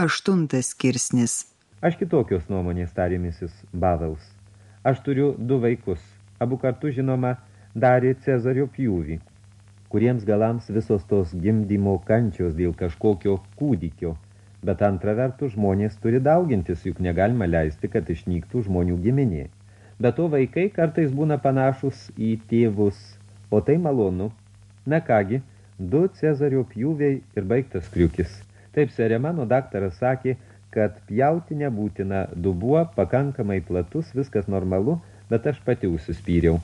Aštuntas skirsnis. Aš kitokios nuomonės tarė Mrs. Bavels. Aš turiu du vaikus. Abu kartu, žinoma, darė Cezario pjūvį, kuriems galams visos tos gimdymo kančios dėl kažkokio kūdikio. Bet antra vertus, žmonės turi daugintis, juk negalima leisti, kad išnyktų žmonių giminė. Bet to vaikai kartais būna panašus į tėvus, o tai malonu. Na kągi, du Cezario pjūviai ir baigtas kriukis. Taip, serė mano daktaras sakė, kad pjauti nebūtina, dubuo pakankamai platus, viskas normalu, bet aš pati užsispyriau.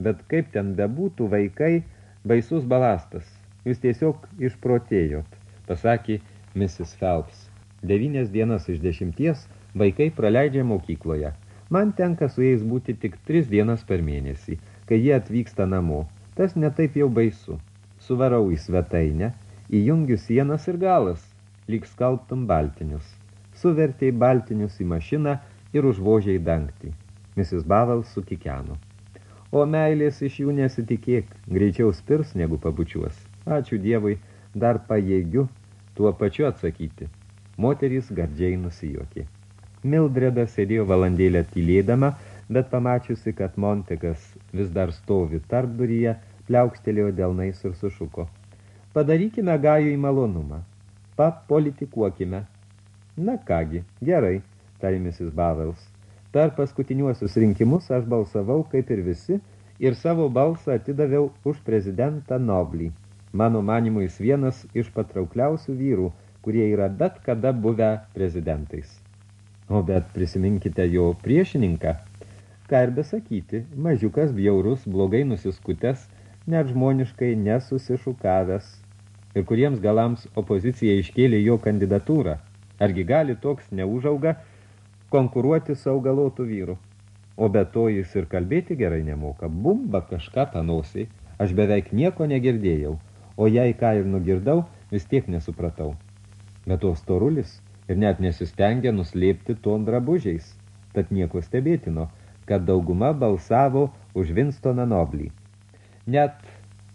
Bet kaip ten bebūtų, vaikai, baisus balastas. Jūs tiesiog išprotėjot, pasakė Mrs. Phelps. Devynės dienas iš dešimties vaikai praleidžia mokykloje. Man tenka su jais būti tik tris dienas per mėnesį, kai jie atvyksta namo. Tas netaip jau baisu. Suvarau į svetainę, Įjungiu sienas ir galas, lyg skalbtum baltinius. Suvertėjai baltinius į mašiną ir užvožiai dangtį. Mrs. Bavel sukikeno. O meilės iš jų nesitikėk, greičiau spirs negu pabučiuos. Ačiū Dievui, dar pajėgiu tuo pačiu atsakyti. Moterys gardžiai nusijuokė. Mildreda sėdėjo valandėlę tylėdama, bet pamačiusi, kad Montegas vis dar stovi tarpduryje, pliaukstelėjo delnais ir sušuko – Padarykime gajų į malonumą. Papolitikuokime. Na kągi, gerai, tarė Mrs. Bavels. Per paskutiniuosius rinkimus aš balsavau kaip ir visi ir savo balsą atidaviau už prezidentą Noblį. Mano manimų jis vienas iš patraukliausių vyrų, kurie yra bet kada buvę prezidentais. O bet prisiminkite jo priešininką. Ką ir besakyti, mažiukas bjaurus, blogai nusiskutęs, net žmoniškai nesusišukavęs, ir kuriems galams opozicija iškėlė jo kandidatūrą. Argi gali toks neužauga konkuruoti su augalotų vyru? O be to jis ir kalbėti gerai nemoka. Bumba kažką panausiai. Aš beveik nieko negirdėjau, o jei ką ir nugirdau, vis tiek nesupratau. Bet to storulis ir net nesistengė nuslėpti ton drabužiais. Tad nieko stebėtino, kad dauguma balsavo už Winstoną Noblį. Net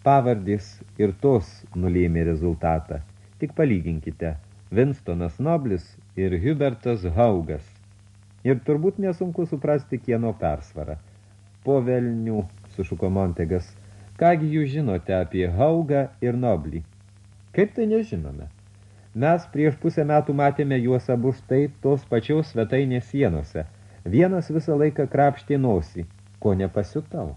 Pavardys ir tos nulėmė rezultatą. Tik palyginkite. Winstonas Noblis ir Hubertas Haugas. Ir turbūt nesunku suprasti kieno persvarą. Po velnių, sušuko Montegas, kągi jūs žinote apie Haugą ir Noblį? Kaip tai nežinome? Mes prieš pusę metų matėme juos abu štai tos pačiaus svetainės sienose. Vienas visą laiką krapštė nosį, ko nepasiutau.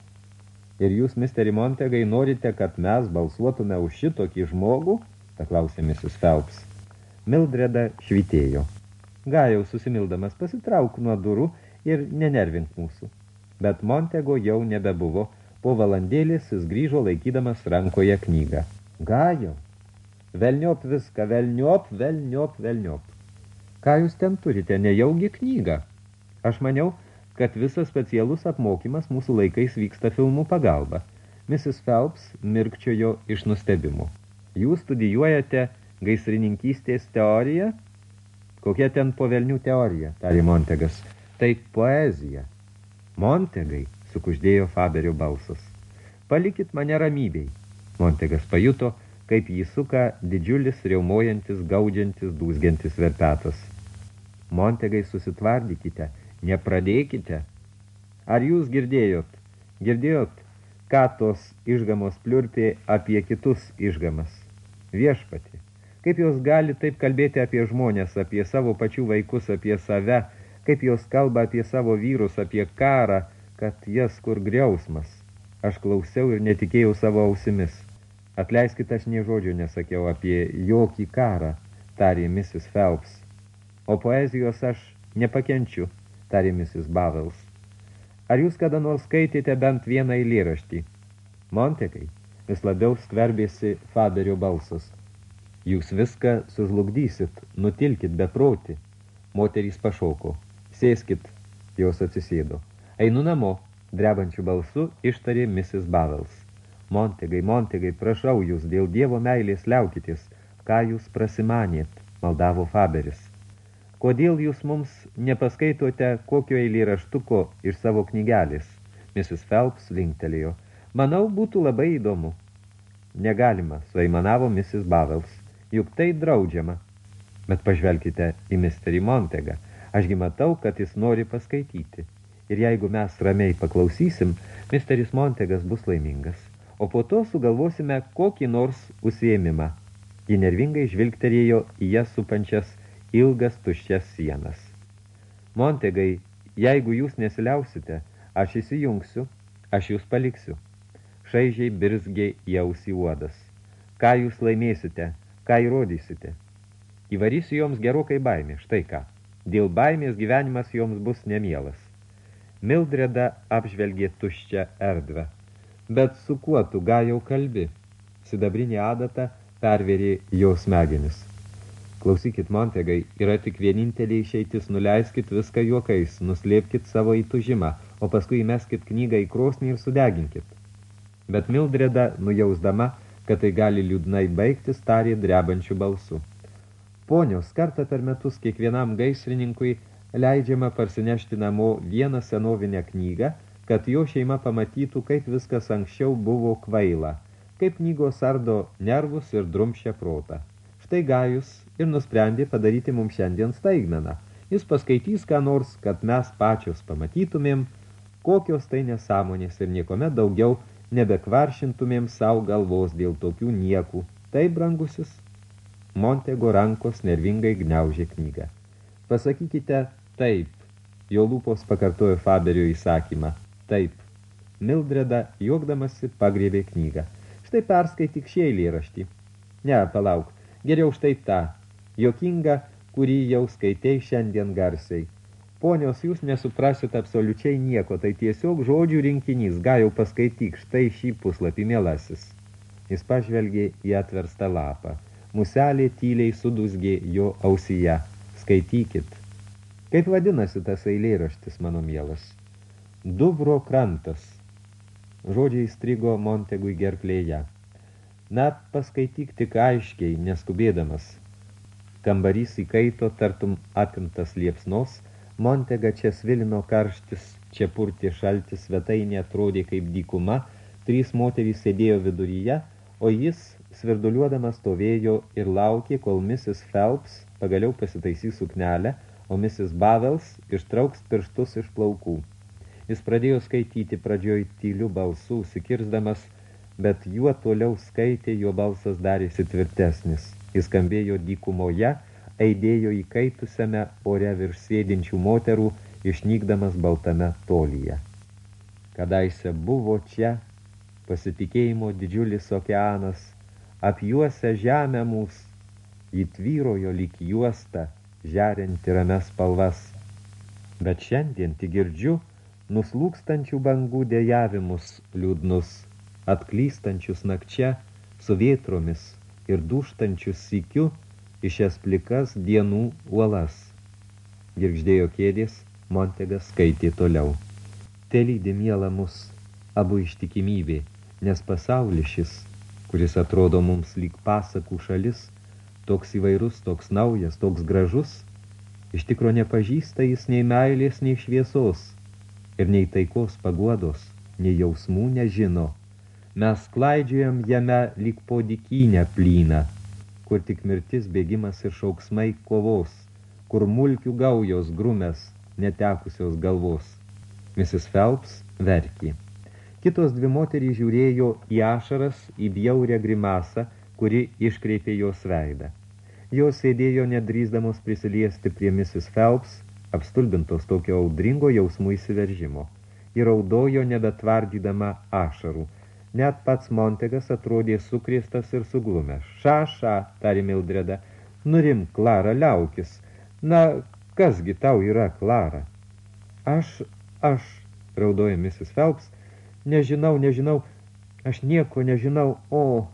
Ir jūs, Mr. Montegai, norite, kad mes balsuotume už šitokį žmogų? Paklausė Mrs. Phelps. Mildreda švitėjo. Gajau susimildamas pasitrauk nuo durų ir nenervink mūsų. Bet Montego jau nebebuvo. Po valandėlis jis grįžo laikydamas rankoje knygą. Gajau. Velniop viską, velniop, velniop, velniop. Ką jūs ten turite, nejaugi knygą? Aš maniau, kad visas specialus apmokymas mūsų laikais vyksta filmų pagalba. Mrs. Phelps mirkčiojo iš nustebimų. Jūs studijuojate gaisrininkystės teoriją? Kokia ten povelnių teorija, tarė Montegas. Tai poezija. Montegai, sukuždėjo Faberio balsas. Palikit mane ramybei. Montegas pajuto, kaip jį suka didžiulis, riaumojantis, gaudžiantis, dūsgiantis verpetas. Montegai susitvardykite – nepradėkite. Ar jūs girdėjot? Girdėjot, ką tos išgamos pliurpė apie kitus išgamas? Viešpati. Kaip jos gali taip kalbėti apie žmonės, apie savo pačių vaikus, apie save, kaip jos kalba apie savo vyrus, apie karą, kad jas kur griausmas. Aš klausiau ir netikėjau savo ausimis. Atleiskit, aš nie žodžio nesakiau apie jokį karą, tarė Mrs. Phelps. O poezijos aš nepakenčiu tarė Mrs. Bavels. Ar jūs kada nors skaitėte bent vieną eilėraštį? Montekai, vis labiau skverbėsi Faberio balsas. Jūs viską sužlugdysit, nutilkit beproti. Moterys pašauko. Sėskit, jos atsisėdo. Einu namo, drebančių balsu ištarė Mrs. Bavels. Montegai, Montegai, prašau jūs, dėl dievo meilės liaukitės, ką jūs prasimanėt, maldavo Faberis. Kodėl jūs mums nepaskaitote kokio eilėraštuko iš savo knygelės? Mrs. Phelps linktelėjo. Manau, būtų labai įdomu. Negalima, suaimanavo Mrs. Bavels. Juk tai draudžiama. Bet pažvelkite į misterį Montegą. Ašgi matau, kad jis nori paskaityti. Ir jeigu mes ramiai paklausysim, misteris Montegas bus laimingas. O po to sugalvosime kokį nors užsiėmimą. Ji nervingai žvilgterėjo į jas supančias ilgas tuščias sienas. Montegai, jeigu jūs nesiliausite, aš įsijungsiu, aš jūs paliksiu. Šaižiai birzgiai jausi uodas. Ką jūs laimėsite, ką įrodysite? Įvarysiu joms gerokai baimė, štai ką. Dėl baimės gyvenimas joms bus nemielas. Mildreda apžvelgė tuščią erdvę. Bet su kuo tu gajau kalbi? Sidabrinė adata pervėrė jo smegenis. Klausykit, Montegai, yra tik vienintelė išeitis, nuleiskit viską juokais, nuslėpkit savo įtužimą, o paskui įmeskit knygą į krosnį ir sudeginkit. Bet Mildreda, nujausdama, kad tai gali liūdnai baigtis, tarė drebančių balsų. Ponios, kartą per metus kiekvienam gaisrininkui leidžiama parsinešti namo vieną senovinę knygą, kad jo šeima pamatytų, kaip viskas anksčiau buvo kvaila, kaip knygos ardo nervus ir drumšia protą. Štai Gajus ir nusprendė padaryti mums šiandien staigmeną. Jis paskaitys ką nors, kad mes pačios pamatytumėm, kokios tai nesąmonės ir niekuomet daugiau nebekvaršintumėm savo galvos dėl tokių niekų. Tai, brangusis, Montego rankos nervingai gniaužė knygą. Pasakykite taip. Jo lūpos pakartojo Faberio įsakymą. Taip. Mildreda, juokdamasi, pagriebė knygą. Štai perskaityk šį eilėraštį. Ne, palauk. Geriau štai tą. Jokinga, kurį jau skaitei šiandien garsiai. Ponios, jūs nesuprasit absoliučiai nieko, tai tiesiog žodžių rinkinys, gal jau paskaityk štai šį puslapį mielasis. Jis pažvelgė į atverstą lapą. Muselė tyliai sudusgė jo ausyje. Skaitykit. Kaip vadinasi tas eilėraštis, mano mielas? Dubro krantas. Žodžiai strigo Montegui gerklėje. Na, paskaityk tik aiškiai, neskubėdamas. Kambarys įkaito, tartum apimtas liepsnos, Montega čia svilino karštis, čia purtė šaltis, svetainė atrodė kaip dykuma, trys moterys sėdėjo viduryje, o jis svirduliuodamas stovėjo ir laukė, kol Mrs. Phelps pagaliau pasitaisys suknelę, o Mrs. Bavels ištrauks pirštus iš plaukų. Jis pradėjo skaityti pradžioj tylių balsų, sikirsdamas, bet juo toliau skaitė, jo balsas darėsi tvirtesnis. Jis skambėjo dykumoje, eidėjo įkaitusiame ore virš sėdinčių moterų, išnykdamas baltame tolyje. Kadaise buvo čia pasitikėjimo didžiulis okeanas, apjuose žemę mūs, įtvyrojo lyg juosta, žerinti rames spalvas. Bet šiandien tik girdžiu nuslūkstančių bangų dėjavimus liūdnus, atklystančius nakčia su vėtromis ir duštančius sykiu iš jas plikas dienų uolas. Girgždėjo kėdės, Montegas skaitė toliau. Telydi miela mus, abu ištikimybė, nes pasaulis šis kuris atrodo mums lyg pasakų šalis, toks įvairus, toks naujas, toks gražus, iš tikro nepažįsta jis nei meilės, nei šviesos, ir nei taikos paguodos, nei jausmų nežino. Mes klaidžiojam jame lyg po dikynę plyną, kur tik mirtis bėgimas ir šauksmai kovos, kur mulkių gaujos grumės netekusios galvos. Mrs. Phelps verkė. Kitos dvi moterys žiūrėjo į ašaras, į bjaurę grimasą, kuri iškreipė jos veidą. Jos sėdėjo nedrįsdamos prisiliesti prie Mrs. Phelps, apstulbintos tokio audringo jausmų įsiveržimo. Ir raudojo nebetvardydama ašarų. Net pats Montegas atrodė sukrėstas ir suglumęs. Ša, ša, tarė Mildreda. Nurim, Klara, liaukis. Na, kasgi tau yra, Klara? Aš, aš, raudoja Mrs. Phelps, Nežinau, nežinau, aš nieko nežinau, o...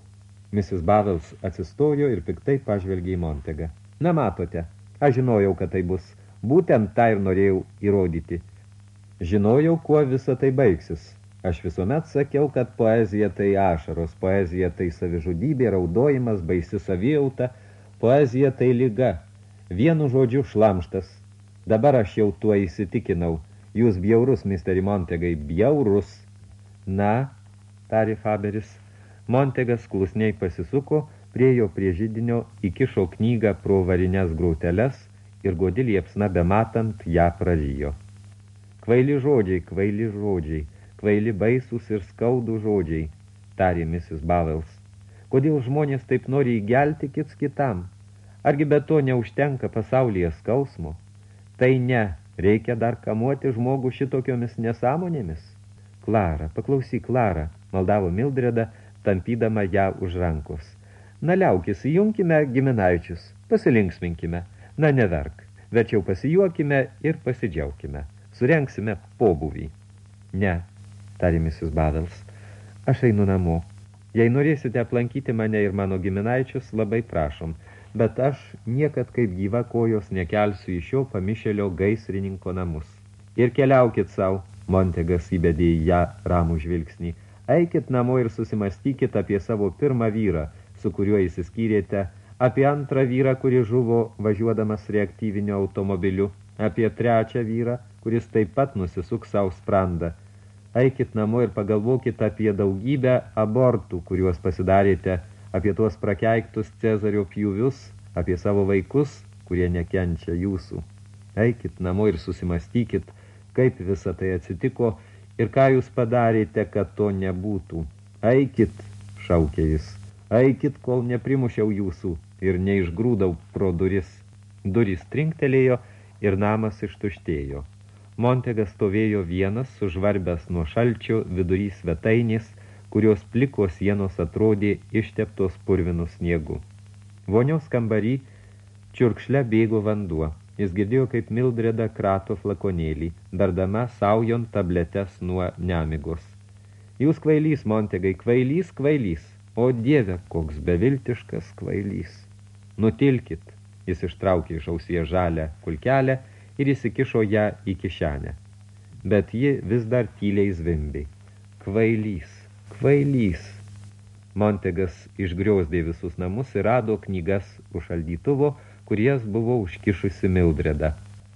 Mrs. Bavels atsistojo ir piktai pažvelgė į Montegą. Na, matote, aš žinojau, kad tai bus. Būtent tą ir norėjau įrodyti. Žinojau, kuo visa tai baigsis. Aš visuomet sakiau, kad poezija tai ašaros, poezija tai savižudybė, raudojimas, baisi savijauta, poezija tai lyga. Vienu žodžiu šlamštas. Dabar aš jau tuo įsitikinau. Jūs bjaurus, misteri Montegai, bjaurus. Na, tarė Faberis. Montegas klusniai pasisuko, priejo prie židinio, įkišo knygą pro varinės grauteles ir godi liepsna bematant ją prarijo. Kvaili žodžiai, kvaili žodžiai, kvaili baisūs ir skaudų žodžiai, tarė Mrs. Bavels. Kodėl žmonės taip nori įgelti kits kitam? Argi be to neužtenka pasaulyje skausmo? Tai ne, reikia dar kamuoti žmogų šitokiomis nesąmonėmis. Klara, paklausyk, Klara, maldavo Mildreda, tampydama ją už rankos. Na liaukis, įjunkime giminaičius, pasilinksminkime, na neverk, verčiau pasijuokime ir pasidžiaukime, surenksime pobuvį. Ne, tarė Mrs. Bavels, aš einu namo. Jei norėsite aplankyti mane ir mano giminaičius, labai prašom – bet aš niekad kaip gyva kojos nekelsiu iš šio pamišėlio gaisrininko namus. Ir keliaukit savo, Montegas įbedė į ją ramų žvilgsnį, eikit namo ir susimastykit apie savo pirmą vyrą, su kuriuo įsiskyrėte, apie antrą vyrą, kuris žuvo važiuodamas reaktyvinio automobiliu, apie trečią vyrą, kuris taip pat nusisuk savo sprandą. Eikit namo ir pagalvokit apie daugybę abortų, kuriuos pasidarėte apie tuos prakeiktus Cezario pjūvius, apie savo vaikus, kurie nekenčia jūsų. Eikit namo ir susimastykit, kaip visa tai atsitiko ir ką jūs padarėte, kad to nebūtų. Eikit, šaukė jis, eikit, kol neprimušiau jūsų ir neišgrūdau pro duris. Durys trinktelėjo ir namas ištuštėjo. Montegas stovėjo vienas, sužvarbęs nuo šalčio vidury svetainės, kurios plikos sienos atrodė išteptos purvinų sniegu. Vonios kambarį čiurkšle bėgo vanduo. Jis girdėjo, kaip Mildreda krato flakonėlį, dardama saujon tabletes nuo nemigos. Jūs kvailys, Montegai, kvailys, kvailys. O dieve, koks beviltiškas kvailys. Nutilkit, jis ištraukė iš ausie žalę kulkelę ir įsikišo ją į kišenę. Bet ji vis dar tyliai zvimbiai. Kvailys. Kvailys. Montegas išgriausdė visus namus ir rado knygas už šaldytuvo, kuries buvo užkišusi Mildreda.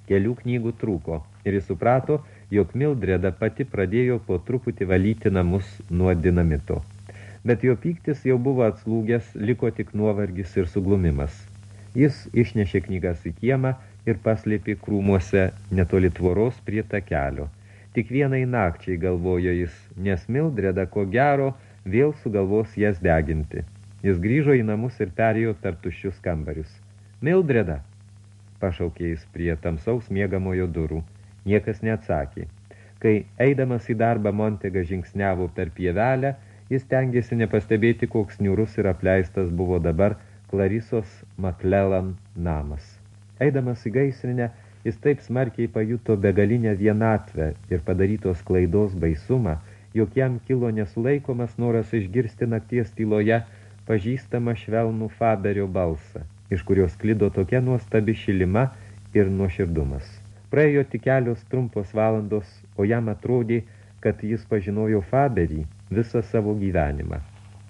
Kelių knygų trūko ir jis suprato, jog Mildreda pati pradėjo po truputį valyti namus nuo dinamito. Bet jo pyktis jau buvo atslūgęs, liko tik nuovargis ir suglumimas. Jis išnešė knygas į kiemą ir paslėpė krūmuose netoli tvoros prie takelio – Tik vienai nakčiai galvojo jis, nes Mildreda ko gero vėl sugalvos jas deginti. Jis grįžo į namus ir perėjo per tuščius kambarius. Mildreda, pašaukė jis prie tamsaus miegamojo durų. Niekas neatsakė. Kai eidamas į darbą Montega žingsniavo per pievelę, jis tengėsi nepastebėti, koks niurus ir apleistas buvo dabar Klarisos Maklelan namas. Eidamas į gaisrinę, Jis taip smarkiai pajuto begalinę vienatvę ir padarytos klaidos baisumą, jog jam kilo nesulaikomas noras išgirsti nakties tyloje pažįstamą švelnų Faberio balsą, iš kurios klido tokia nuostabi šilima ir nuoširdumas. Praėjo tik kelios trumpos valandos, o jam atrodė, kad jis pažinojo Faberį visą savo gyvenimą.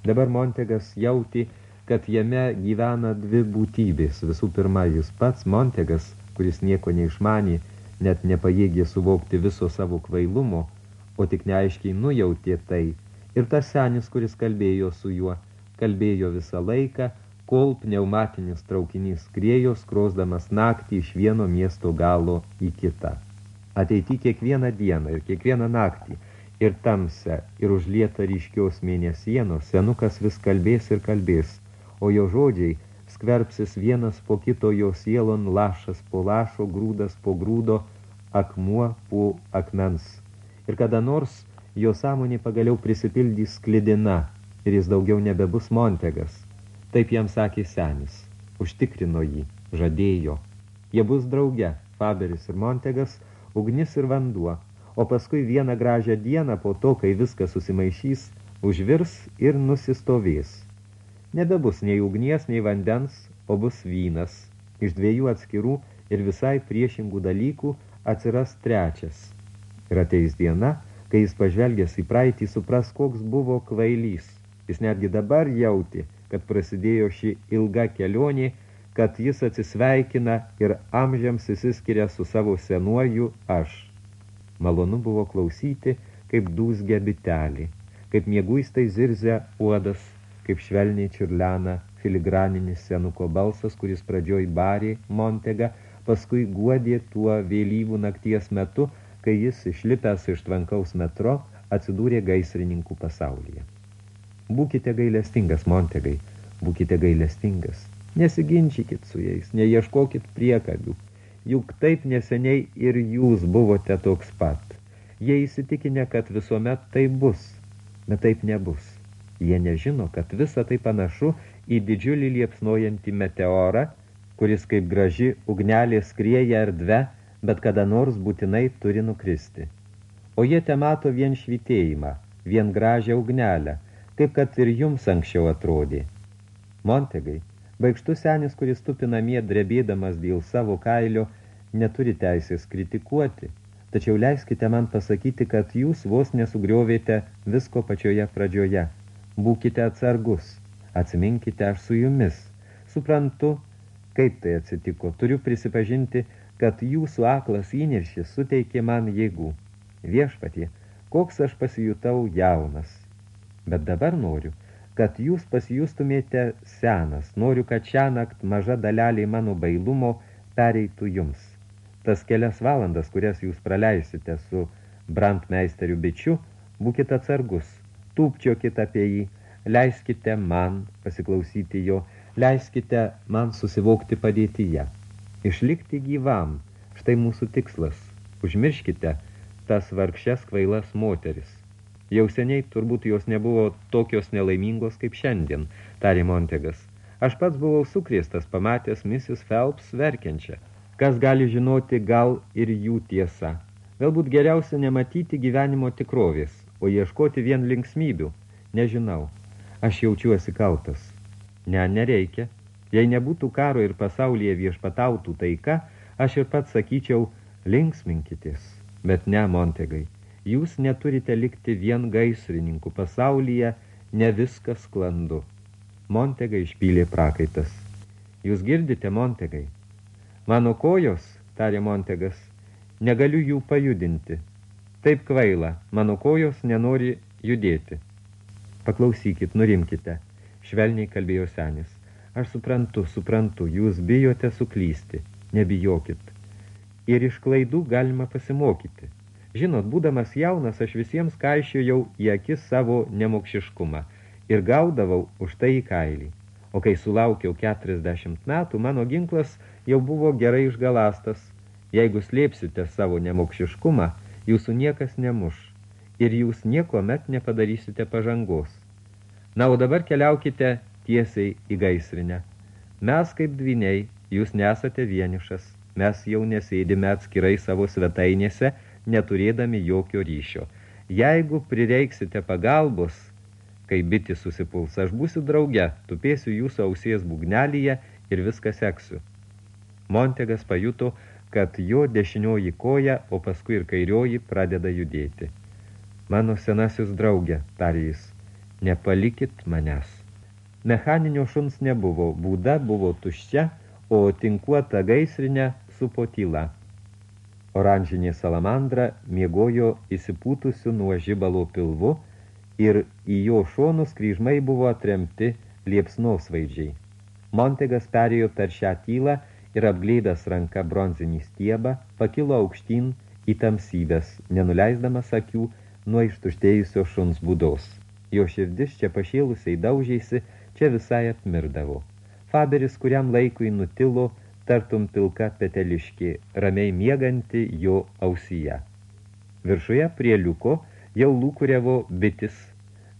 Dabar Montegas jauti, kad jame gyvena dvi būtybės. Visų pirma, jis pats, Montegas, kuris nieko neišmanė, net nepajėgė suvokti viso savo kvailumo, o tik neaiškiai nujautė tai, ir tas senis, kuris kalbėjo su juo, kalbėjo visą laiką, kol pneumatinis traukinys skrėjo, skrosdamas naktį iš vieno miesto galo į kitą. Ateity kiekvieną dieną ir kiekvieną naktį, ir tamse, ir užlieta ryškiaus mėnesienos, senukas vis kalbės ir kalbės, o jo žodžiai – skverbsis vienas po kito jo sielon, lašas po lašo, grūdas po grūdo, akmuo po akmens. Ir kada nors jo sąmonė pagaliau prisipildys sklidina ir jis daugiau nebebus Montegas. Taip jam sakė senis, užtikrino jį, žadėjo. Jie bus drauge, Faberis ir Montegas, ugnis ir vanduo, o paskui vieną gražią dieną po to, kai viskas susimaišys, užvirs ir nusistovės. Nebebus nei ugnies, nei vandens, o bus vynas. Iš dviejų atskirų ir visai priešingų dalykų atsiras trečias. Ir ateis diena, kai jis pažvelgęs į praeitį supras, koks buvo kvailys. Jis netgi dabar jauti, kad prasidėjo ši ilga kelionė, kad jis atsisveikina ir amžiams įsiskiria su savo senuoju aš. Malonu buvo klausyti, kaip dūzgia bitelį, kaip mieguistai zirzia uodas, kaip švelniai čiurlena filigraninis senuko balsas, kuris pradžioj barė Montegą, paskui guodė tuo vėlyvų nakties metu, kai jis išlipęs iš tvankaus metro atsidūrė gaisrininkų pasaulyje. Būkite gailestingas, Montegai, būkite gailestingas. Nesiginčykit su jais, neieškokit priekabių. Juk taip neseniai ir jūs buvote toks pat. Jie įsitikinę, kad visuomet tai bus, bet taip nebus. Jie nežino, kad visa tai panašu į didžiulį liepsnojantį meteorą, kuris kaip graži ugnelė skrieja erdve, bet kada nors būtinai turi nukristi. O jie te mato vien švitėjimą, vien gražią ugnelę, kaip kad ir jums anksčiau atrodė. Montegai, baigštus senis, kuris tupi namie drebėdamas dėl savo kailio, neturi teisės kritikuoti, tačiau leiskite man pasakyti, kad jūs vos nesugriovėte visko pačioje pradžioje. Būkite atsargus, atsiminkite aš su jumis. Suprantu, kaip tai atsitiko. Turiu prisipažinti, kad jūsų aklas įniršis suteikė man jėgų. Viešpatie, koks aš pasijutau jaunas, bet dabar noriu, kad jūs pasijustumėte senas. Noriu, kad šią nakt maža dalelė mano bailumo pereitų jums. Tas kelias valandas, kurias jūs praleisite su brandmeisteriu bičiu, būkite atsargus, tūpčiokit apie jį, leiskite man pasiklausyti jo, leiskite man susivokti padėtyje. Išlikti gyvam, štai mūsų tikslas. Užmirškite tas vargšes kvailas moteris. Jau seniai turbūt jos nebuvo tokios nelaimingos kaip šiandien, tarė Montegas. Aš pats buvau sukrėstas pamatęs Mrs. Phelps verkiančią. Kas gali žinoti gal ir jų tiesa? Galbūt geriausia nematyti gyvenimo tikrovės, o ieškoti vien linksmybių. Nežinau. Aš jaučiuosi kaltas. Ne, nereikia. Jei nebūtų karo ir pasaulyje viešpatautų taika, aš ir pats sakyčiau, linksminkitės. Bet ne, Montegai. Jūs neturite likti vien gaisrininkų pasaulyje, ne viskas sklandu. Montegai išpylė prakaitas. Jūs girdite, Montegai? Mano kojos, tarė Montegas, negaliu jų pajudinti. Taip kvaila, mano kojos nenori judėti. Paklausykit, nurimkite, švelniai kalbėjo senis. Aš suprantu, suprantu, jūs bijote suklysti, nebijokit. Ir iš klaidų galima pasimokyti. Žinot, būdamas jaunas, aš visiems kaišiojau į akis savo nemokšiškumą ir gaudavau už tai į kailį. O kai sulaukiau 40 metų, mano ginklas jau buvo gerai išgalastas. Jeigu slėpsite savo nemokšiškumą, jūsų niekas nemuš ir jūs nieko met nepadarysite pažangos. Na, o dabar keliaukite tiesiai į gaisrinę. Mes kaip dviniai, jūs nesate vienišas, mes jau nesėdime atskirai savo svetainėse, neturėdami jokio ryšio. Jeigu prireiksite pagalbos, kai biti susipuls, aš būsiu drauge, tupėsiu jūsų ausies būgnelyje ir viską seksiu. Montegas pajuto, kad jo dešinioji koja, o paskui ir kairioji pradeda judėti. Mano senasis draugė, tarė jis, nepalikit manęs. Mechaninio šuns nebuvo, būda buvo tuščia, o tinkuota gaisrinė supo tyla. Oranžinė salamandra miegojo įsipūtusiu nuo žibalo pilvu ir į jo šonus kryžmai buvo atremti liepsnos vaidžiai. Montegas perėjo per šią tylą ir apgleidęs ranką bronzinį stiebą, pakilo aukštyn į tamsybės, nenuleisdamas akių nuo ištuštėjusio šuns būdos. Jo širdis čia pašėlusiai daužėsi, čia visai atmirdavo. Faberis kuriam laikui nutilo, tartum pilka peteliškė, ramiai mieganti jo ausyje. Viršuje prie liuko jau lūkurevo bitis,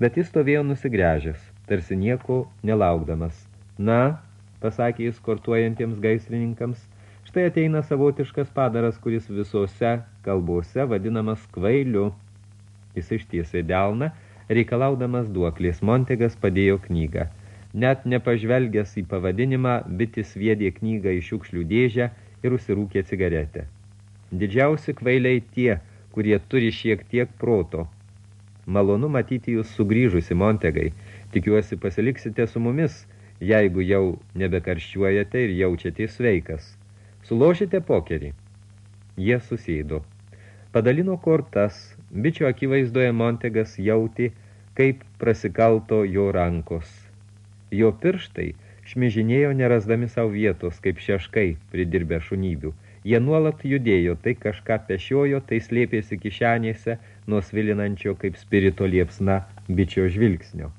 bet jis stovėjo nusigręžęs, tarsi nieko nelaukdamas. Na, pasakė jis kortuojantiems gaisrininkams, štai ateina savotiškas padaras, kuris visose kalbose vadinamas kvailiu. Jis ištiesė delną, reikalaudamas duoklės. Montegas padėjo knygą – Net nepažvelgęs į pavadinimą, bitis viedė knygą į šiukšlių dėžę ir užsirūkė cigaretę. Didžiausi kvailiai tie, kurie turi šiek tiek proto. Malonu matyti jūs sugrįžusi, Montegai. Tikiuosi pasiliksite su mumis, jeigu jau nebekarščiuojate ir jaučiate sveikas. Sulošite pokerį. Jie susėdo. Padalino kortas, bičio akivaizdoje Montegas jauti, kaip prasikalto jo rankos. Jo pirštai šmižinėjo nerasdami savo vietos, kaip šeškai pridirbę šunybių. Jie nuolat judėjo, tai kažką pešiojo, tai slėpėsi kišenėse nuo svilinančio kaip spirito liepsna bičio žvilgsnio.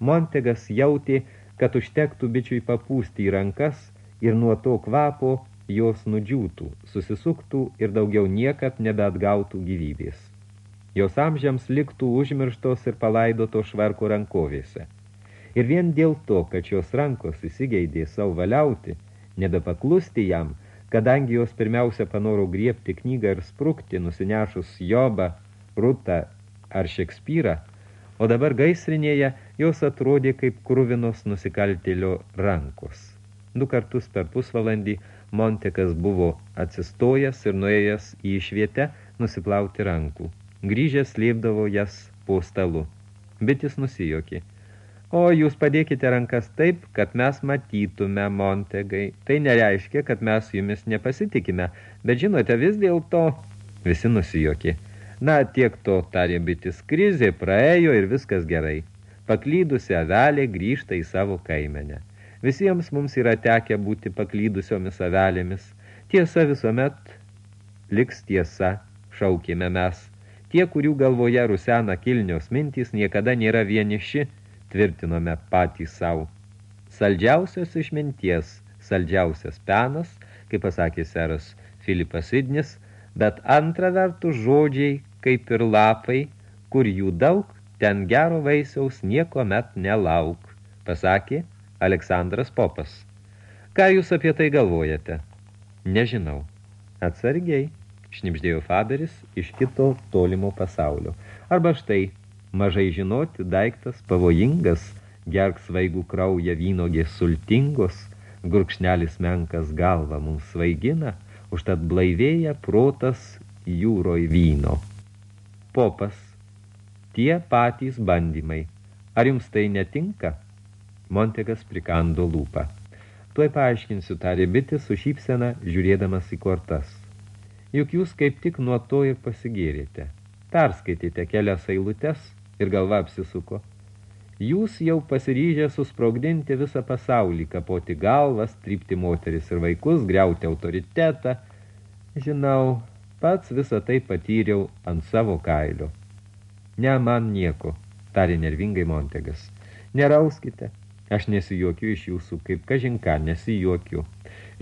Montegas jautė, kad užtektų bičiui papūsti į rankas ir nuo to kvapo jos nudžiūtų, susisuktų ir daugiau niekad nebeatgautų gyvybės. Jos amžiams liktų užmirštos ir palaidoto švarko rankovėse. Ir vien dėl to, kad šios rankos įsigeidė savo valiauti, nebepaklusti jam, kadangi jos pirmiausia panoro griebti knygą ir sprukti, nusinešus Jobą, Rutą ar Šekspyrą, o dabar gaisrinėje jos atrodė kaip kruvinos nusikaltėlio rankos. Du kartus per pusvalandį Montekas buvo atsistojęs ir nuėjęs į išvietę nusiplauti rankų. Grįžęs slėpdavo jas po stalu. Bitis nusijokė. O jūs padėkite rankas taip, kad mes matytume, Montegai. Tai nereiškia, kad mes jumis nepasitikime, bet žinote, vis dėlto visi nusijokė. Na, tiek to tarė bitis, krizė praėjo ir viskas gerai. Paklydusi avelė grįžta į savo kaimenę. Visiems mums yra tekę būti paklydusiomis avelėmis. Tiesa visuomet liks tiesa, šaukėme mes. Tie, kurių galvoje rusena kilnios mintys, niekada nėra vieniši, tvirtinome patys savo. Saldžiausios išminties, saldžiausias penas, kaip pasakė seras Filipas Idnis, bet antra vertus žodžiai, kaip ir lapai, kur jų daug, ten gero vaisiaus nieko met nelauk, pasakė Aleksandras Popas. Ką jūs apie tai galvojate? Nežinau. Atsargiai, šnipždėjo Faberis iš kito tolimo pasaulio. Arba štai, mažai žinoti, daiktas pavojingas, gerk svaigų kraują vynogės sultingos, gurkšnelis menkas galva mums svaigina, užtat blaivėja protas jūroj vyno popas, tie patys bandymai. Ar jums tai netinka? Montegas prikando lūpą. Tuoj paaiškinsiu, tarė bitis su šypsena, žiūrėdamas į kortas. Juk jūs kaip tik nuo to ir pasigėrėte. Perskaitėte kelias eilutes ir galva apsisuko. Jūs jau pasiryžę susprogdinti visą pasaulį, kapoti galvas, trypti moteris ir vaikus, griauti autoritetą. Žinau, Pats visą tai patyriau ant savo kailio. Ne man nieko, tarė nervingai Montegas. Nerauskite, aš nesijuokiu iš jūsų, kaip kažinką nesijuokiu.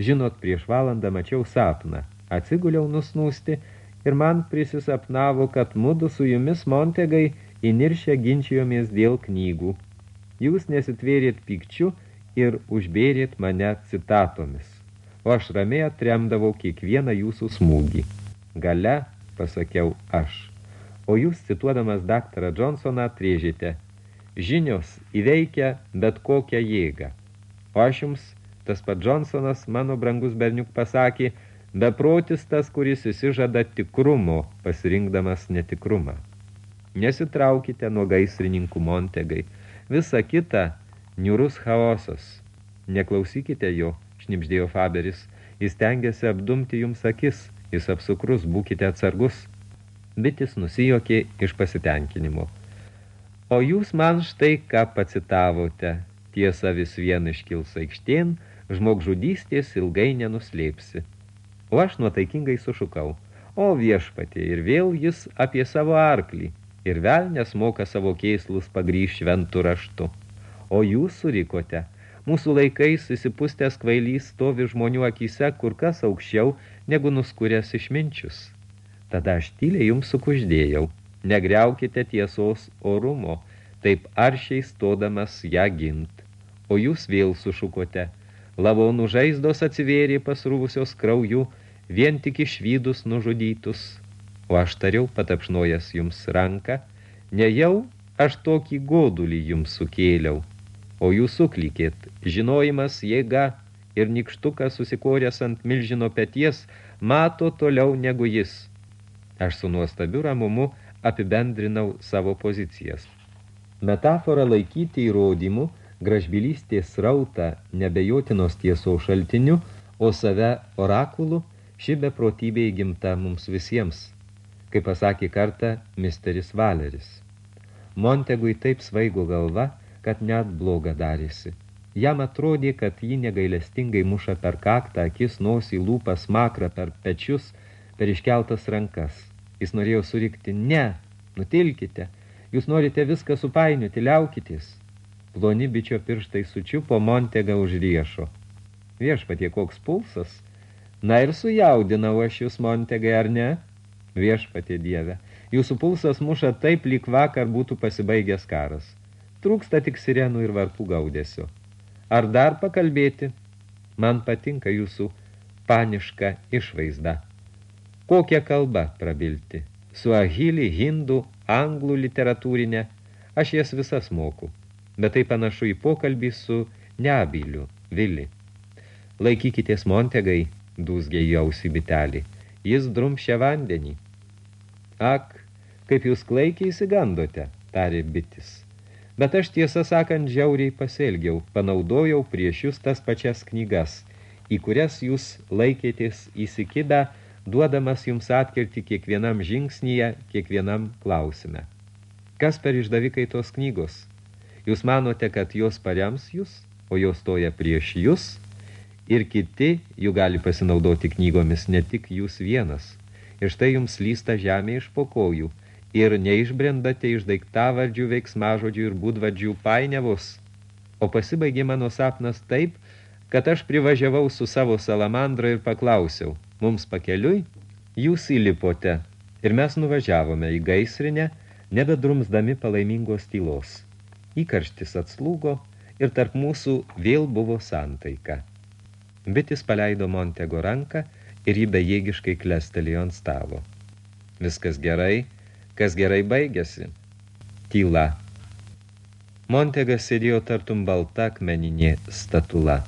Žinot, prieš valandą mačiau sapną, atsiguliau nusnūsti ir man prisisapnavo, kad mudu su jumis Montegai įniršę ginčijomės dėl knygų. Jūs nesitvėrėt pykčiu ir užbėrėt mane citatomis, o aš ramiai atremdavau kiekvieną jūsų smūgį. Gale, pasakiau aš. O jūs, cituodamas daktarą Johnsoną, trėžite. Žinios įveikia bet kokią jėgą. O aš jums, tas pat Johnsonas, mano brangus berniuk, pasakė, beprotis tas, kuris įsižada tikrumo, pasirinkdamas netikrumą. Nesitraukite nuo gaisrininkų Montegai. Visa kita – niurus chaosas. Neklausykite jo, šnipždėjo Faberis. Jis tengiasi apdumti jums akis – jis apsukrus, būkite atsargus. Bitis nusijokė iš pasitenkinimo. O jūs man štai ką pacitavote, tiesa vis vien iškils aikštien, žmogžudystės ilgai nenuslėpsi. O aš nuotaikingai sušukau, o viešpatė, ir vėl jis apie savo arklį, ir velnės moka savo keislus pagrįž šventų raštu. O jūs surikote, mūsų laikais įsipustęs kvailys stovi žmonių akise kur kas aukščiau negu nuskuręs išminčius. Tada aš tyliai jums sukuždėjau, negriaukite tiesos orumo, taip aršiai stodamas ją gint. O jūs vėl sušukote, lavonų žaizdos atsivėrė pasrūvusios krauju, vien tik išvydus nužudytus. O aš tariau, patapšnojas jums ranką, nejau aš tokį godulį jums sukėliau. O jūs suklykėt, žinojimas jėga, ir nikštukas susikoręs ant milžino peties mato toliau negu jis. Aš su nuostabiu ramumu apibendrinau savo pozicijas. Metafora laikyti įrodymų, gražbylystės rautą nebejotinos tiesos šaltiniu, o save orakulų, ši beprotybė įgimta mums visiems, kaip pasakė kartą misteris Valeris. Montegui taip svaigo galva, kad net bloga darėsi. Jam atrodė, kad ji negailestingai muša per kaktą, akis, nosį, lūpas, makrą, per pečius, per iškeltas rankas. Jis norėjo surikti, ne, nutilkite, jūs norite viską supainioti, liaukitės. Ploni bičio pirštai sučiupo Montegą už riešo. Viešpatie, koks pulsas. Na ir sujaudinau aš jūs, Montegai, ar ne? Viešpatie dieve, jūsų pulsas muša taip, lyg vakar būtų pasibaigęs karas. Trūksta tik sirenų ir varpų gaudėsio. Ar dar pakalbėti? Man patinka jūsų paniška išvaizda. Kokią kalbą prabilti? Suahili, hindų, anglų literatūrinę, aš jas visas moku. Bet tai panašu į pokalbį su neabiliu, Vili. Laikykitės Montegai, dūsgė į ausį bitelį. Jis drumšia vandenį. Ak, kaip jūs klaikiai įsigandote, tarė bitis. Bet aš tiesą sakant žiauriai pasielgiau, panaudojau prieš jūs tas pačias knygas, į kurias jūs laikėtės įsikibę, duodamas jums atkirti kiekvienam žingsnyje, kiekvienam klausime. Kas per išdavikai tos knygos? Jūs manote, kad jos parems jūs, o jos stoja prieš jūs, ir kiti jų gali pasinaudoti knygomis, ne tik jūs vienas. Ir štai jums lysta žemė iš pokojų, ir neišbrendate iš daiktavardžių, veiksmažodžių ir būdvardžių painiavos, o pasibaigė mano sapnas taip, kad aš privažiavau su savo salamandra ir paklausiau, mums pakeliui, jūs įlipote, ir mes nuvažiavome į gaisrinę, nebedrumsdami palaimingos tylos. Įkarštis atslūgo ir tarp mūsų vėl buvo santaika. Bitis paleido Montego ranką ir jį bejėgiškai klestelėjo ant stalo. Viskas gerai, kas gerai baigėsi. Tyla. Montegas sėdėjo tartum balta akmeninė statula.